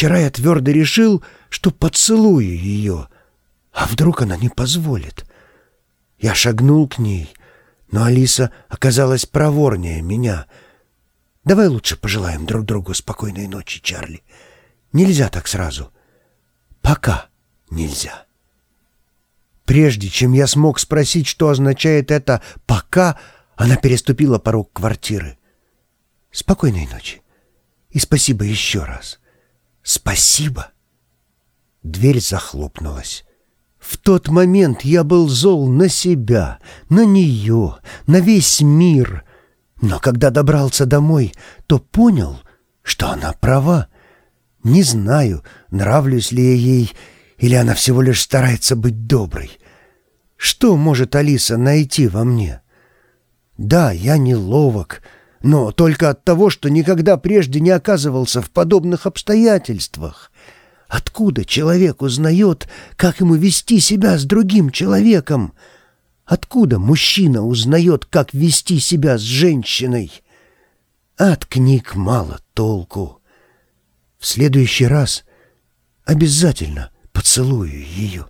Вчера я твердо решил, что поцелую ее, а вдруг она не позволит. Я шагнул к ней, но Алиса оказалась проворнее меня. Давай лучше пожелаем друг другу спокойной ночи, Чарли. Нельзя так сразу. Пока нельзя. Прежде чем я смог спросить, что означает это «пока», она переступила порог квартиры. Спокойной ночи. И спасибо еще раз. Спасибо. Дверь захлопнулась. В тот момент я был зол на себя, на нее, на весь мир. Но когда добрался домой, то понял, что она права. Не знаю, нравлюсь ли я ей, или она всего лишь старается быть доброй. Что может Алиса найти во мне? Да, я не ловок, но только от того, что никогда прежде не оказывался в подобных обстоятельствах. Откуда человек узнает, как ему вести себя с другим человеком? Откуда мужчина узнает, как вести себя с женщиной? От книг мало толку. В следующий раз обязательно поцелую ее.